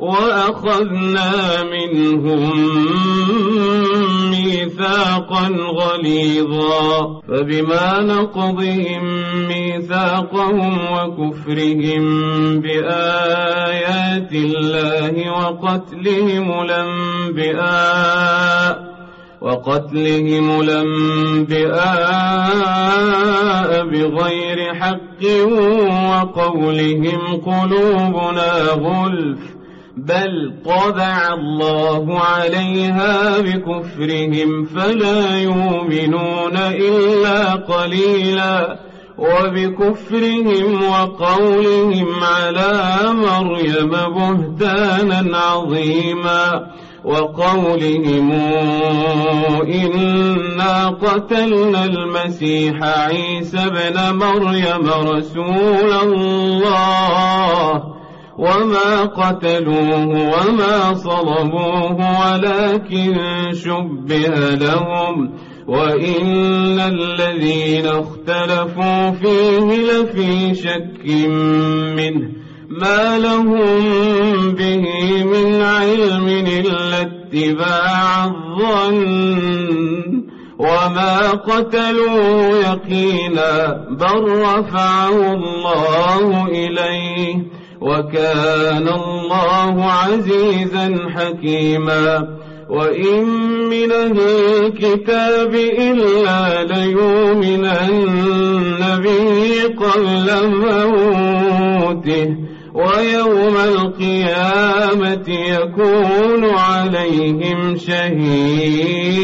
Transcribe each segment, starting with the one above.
وأخذنا منهم ميثاقا غليظا فبما نقضهم ميثاقهم وكفرهم بآيات الله وقتلهم الأنبياء وقتلهم الأنبياء بغير حق وقولهم قلوبنا غلف بل طبع الله عليها بكفرهم فلا يؤمنون إلا قليلا وبكفرهم وقولهم على مريم بهتانا عظيما وقولهم إنا قتلنا المسيح عيسى ابن مريم رسول الله وما قتلوه وما صلبوه ولكن شبه لهم وإن الذين اختلفوا فيه لفي شك منه ما لهم به من علم إلا اتباع الظن وما قتلوه يقينا بل رفعه الله إليه وكان الله عزيزا حكيما وإن من الكتاب إلا ليؤمنن به قبل موته ويوم القيامة يكون عليهم شهيدا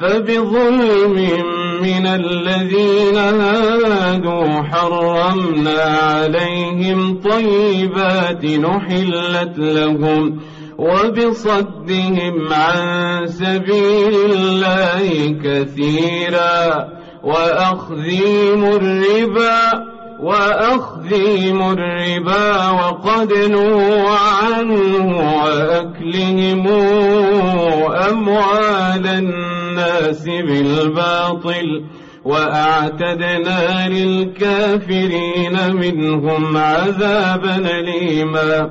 فبظلم من الذين هادوا حرمنا عليهم طيبات نحلت لهم وبصدهم عن سبيل الله كثيرا وأخذهم الربا وأخذهم الربا وقد نهوا عنه وأكلهم أموال الناس بالباطل وأعتدنا للكافرين منهم عذابا أليما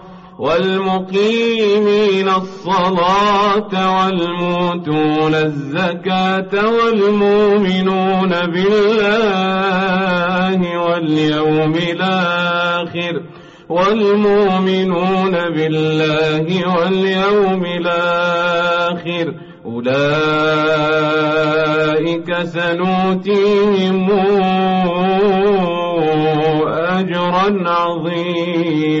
والمقيمين الصلاة والموتون الزكاة والمؤمنون بالله واليوم الآخر والمؤمنون بالله واليوم الآخر أولئك سنوتيهم أجرا عظيما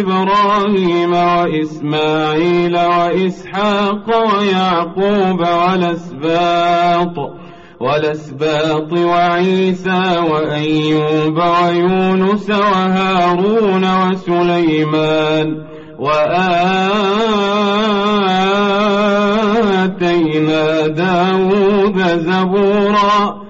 إبراهيم وإسماعيل وإسحاق ويعقوب والأسباط والأسباط وعيسى وأيوب ويونس وهارون وسليمان وآتينا داود زبورا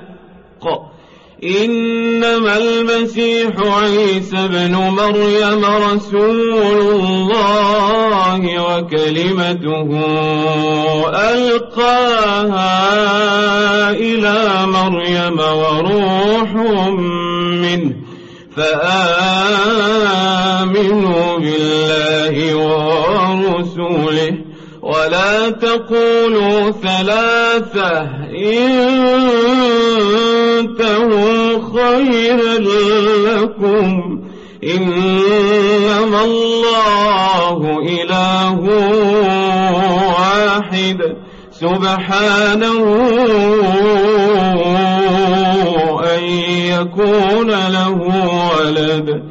إنما المسيح عيسى بن مريم رسول الله وكلمته ألقاها إلى مريم وروح منه فآمنوا بالله ورسوله ولا تقولوا ثلاثة انتهوا خيرا لكم إنما الله إله واحد سبحانه أن يكون له ولد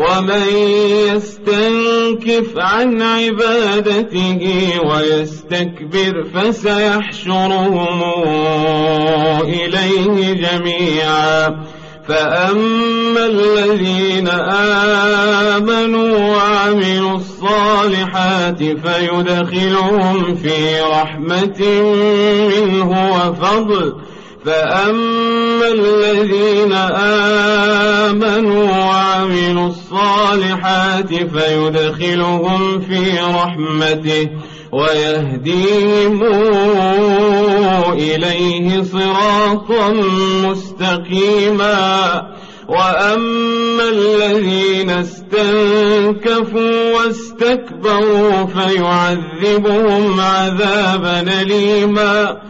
ومن يستنكف عن عبادته ويستكبر فسيحشرهم إليه جميعا. فأما الذين آمنوا وعملوا الصالحات فيدخلهم في رحمة منه وفضل. فأما الذين آمنوا وعملوا الصالحات فيدخلهم في رحمته ويهديهم إليه صراطا مستقيما. وأما الذين استنكفوا واستكبروا فيعذبهم عذابا أليما.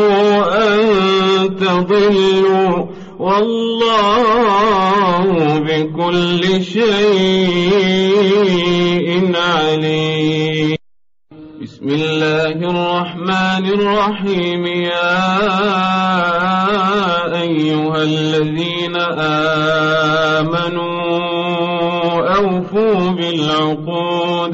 تضلوا والله بكل شيء عليم. بسم الله الرحمن الرحيم. يا أيها الذين آمنوا أوفوا بالعقود.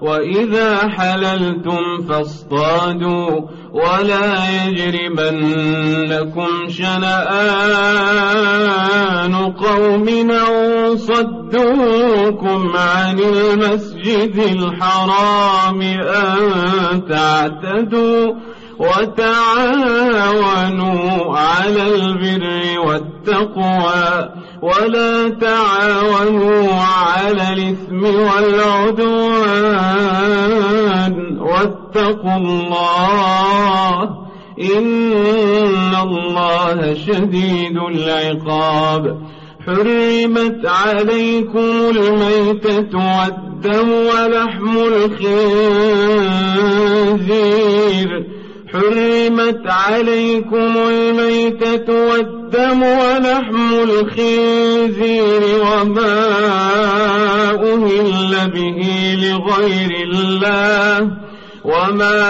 وإذا حللتم فاصطادوا ولا يجرمنكم شنآن قوم صدوكم عن المسجد الحرام أن تعتدوا وتعاونوا على البر والتقوى ولا تعاونوا على الإثم والعدوان. واتقوا الله إن الله شديد العقاب. حرمت عليكم الميتة والدم ولحم الخنزير. حرمت عليكم الميتة والدم ولحم الخنزير وما أهل به لغير الله وما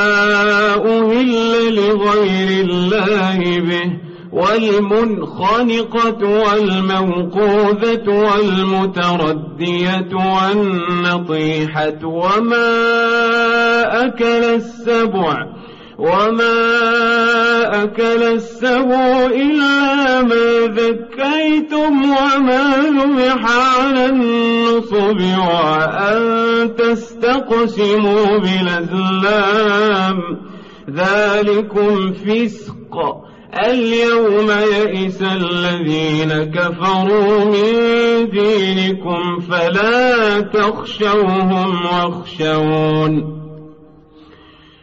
أهل لغير الله به والمنخنقة والموقوذة والمتردية والنطيحة وما أكل السبع وما أكل السبع إلا ما ذكيتم وما ذبح على النصب وأن تستقسموا بالأزلام ذلكم فسق اليوم يئس الذين كفروا من دينكم فلا تخشوهم واخشون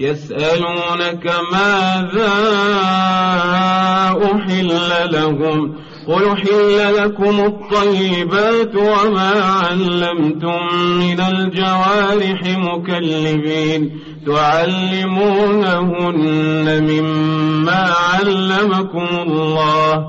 يسألونك ماذا أحل لهم قل أحل لكم الطيبات وما علمتم من الجوارح مكلبين تعلمونهن مما علمكم الله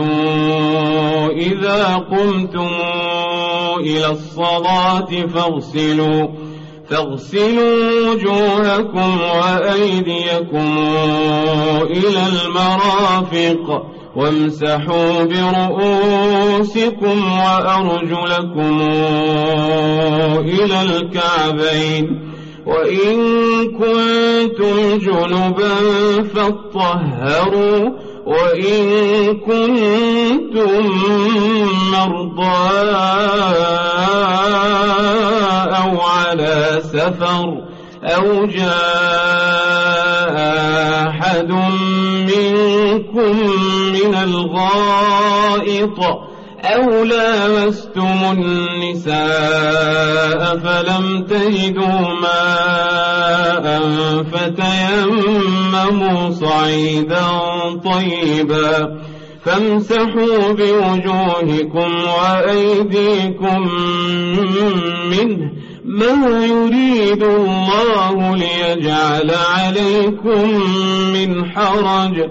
آمنوا إذا قمتم إلى الصلاة فاغسلوا فاغسلوا وجوهكم وأيديكم إلى المرافق وامسحوا برؤوسكم وأرجلكم إلى الكعبين وإن كنتم جنبا فاطهروا وإن كنتم مرضى أو على سفر أو جاء أحد منكم من الغائط أو لامستم النساء فلم تجدوا ماء فتيمموا صعيدا طيبا فامسحوا بوجوهكم وأيديكم منه ما يريد الله ليجعل عليكم من حرج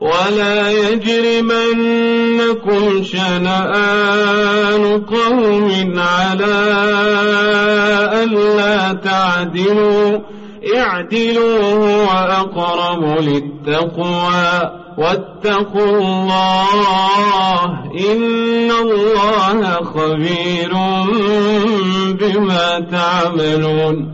ولا يجرمنكم شنآن قوم على ألا تعدلوا. اعدلوا هو أقرب للتقوى. واتقوا الله إن الله خبير بما تعملون.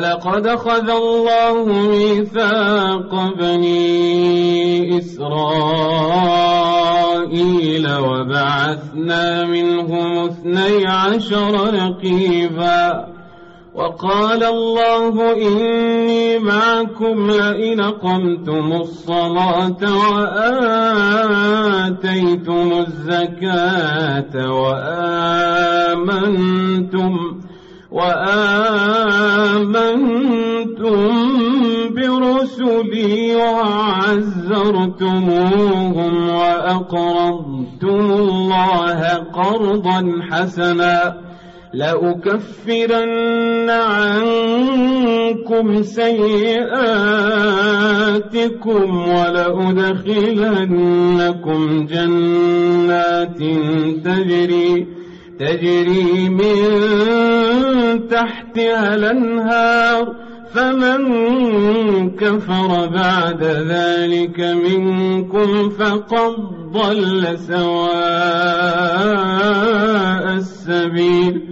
ولقد أخذ الله ميثاق بني إسرائيل وبعثنا منهم اثني عشر رقيبا وقال الله إني معكم لئن قمتم الصلاة وآتيتم الزكاة وآمنتم وآمنتم برسلي وعزرتموهم وأقرضتم الله قرضا حسنا لأكفرن عنكم سيئاتكم ولأدخلنكم جنات تجري تجري من تحتها الأنهار فمن كفر بعد ذلك منكم فقد ضل سواء السبيل.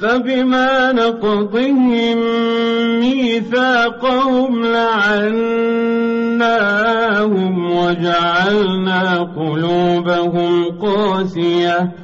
فبما نقضهم ميثاقهم لعناهم وجعلنا قلوبهم قاسية.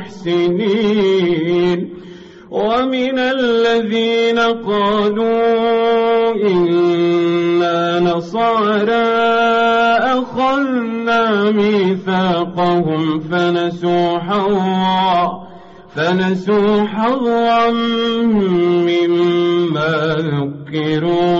المحسنين. ومن الذين قالوا إنا نصارى أخذنا ميثاقهم فنسوا حظا فنسوا حظا مما ذكروا.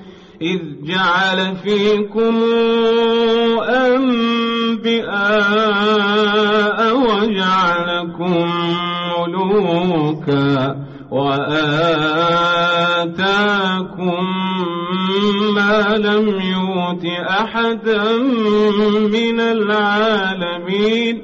إذ جعل فيكم أنبئاء وجعلكم ملوكا وآتاكم ما لم يؤت أحدا من العالمين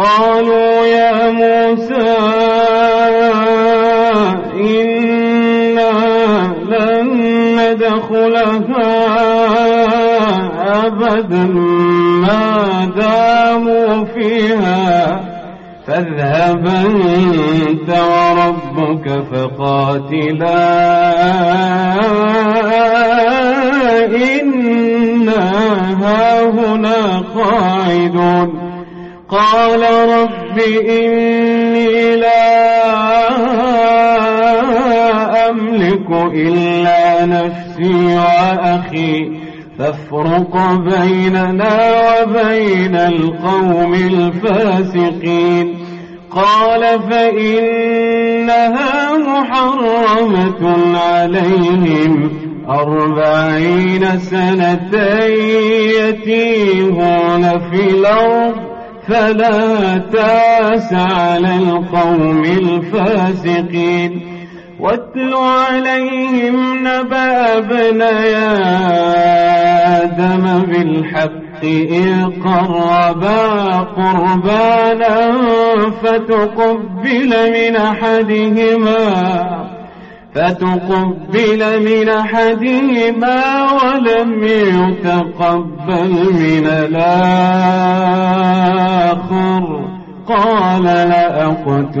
قالوا يا موسى إنا لن ندخلها أبدا ما داموا فيها. بيننا وبين القوم الفاسقين. قال فإنها محرمة عليهم أربعين سنة يتيهون في الأرض فلا تأس على القوم الفاسقين. واتل عليهم نبأ ابني آدم بالحق إذ قربا قربانا فتقبل من أحدهما فتقبل من أحدهما ولم يتقبل من الآخر. قال لأقتلنك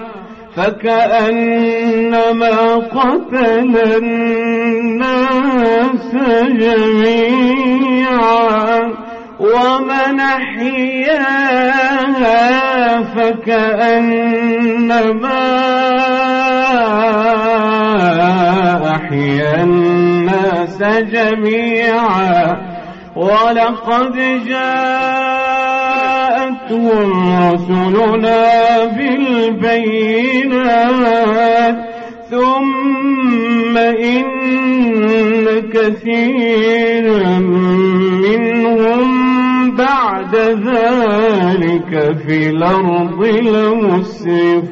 فكأنما قتل الناس جميعا ومن أحياها فكأنما أحيا الناس جميعا. ولقد جاءتهم رسلنا بالبينات ثم إن كثيرا منهم بعد ذلك في الأرض لمسرفون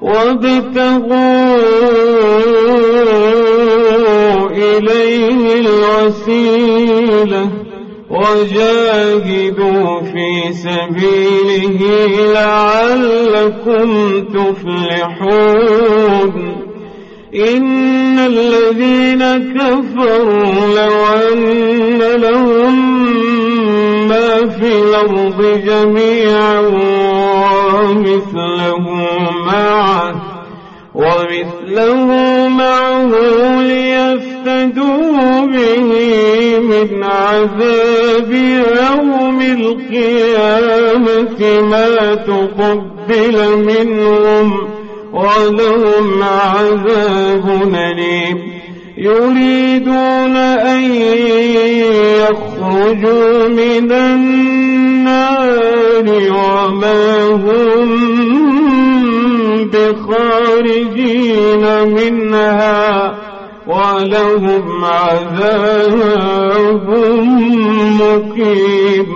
وابتغوا إليه الوسيلة وجاهدوا في سبيله لعلكم تفلحون. إن الذين كفروا لو أن لهم في الأرض جميعا ومثله معه ومثله معه ليفتدوا به من عذاب يوم القيامة ما تقبل منهم ولهم عذاب أليم. يريدون أن يخرجوا من النار وما هم بخارجين منها ولهم عذاب مقيم.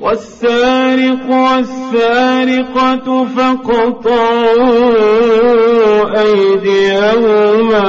والسارق والسارقة فاقطعوا أيديهما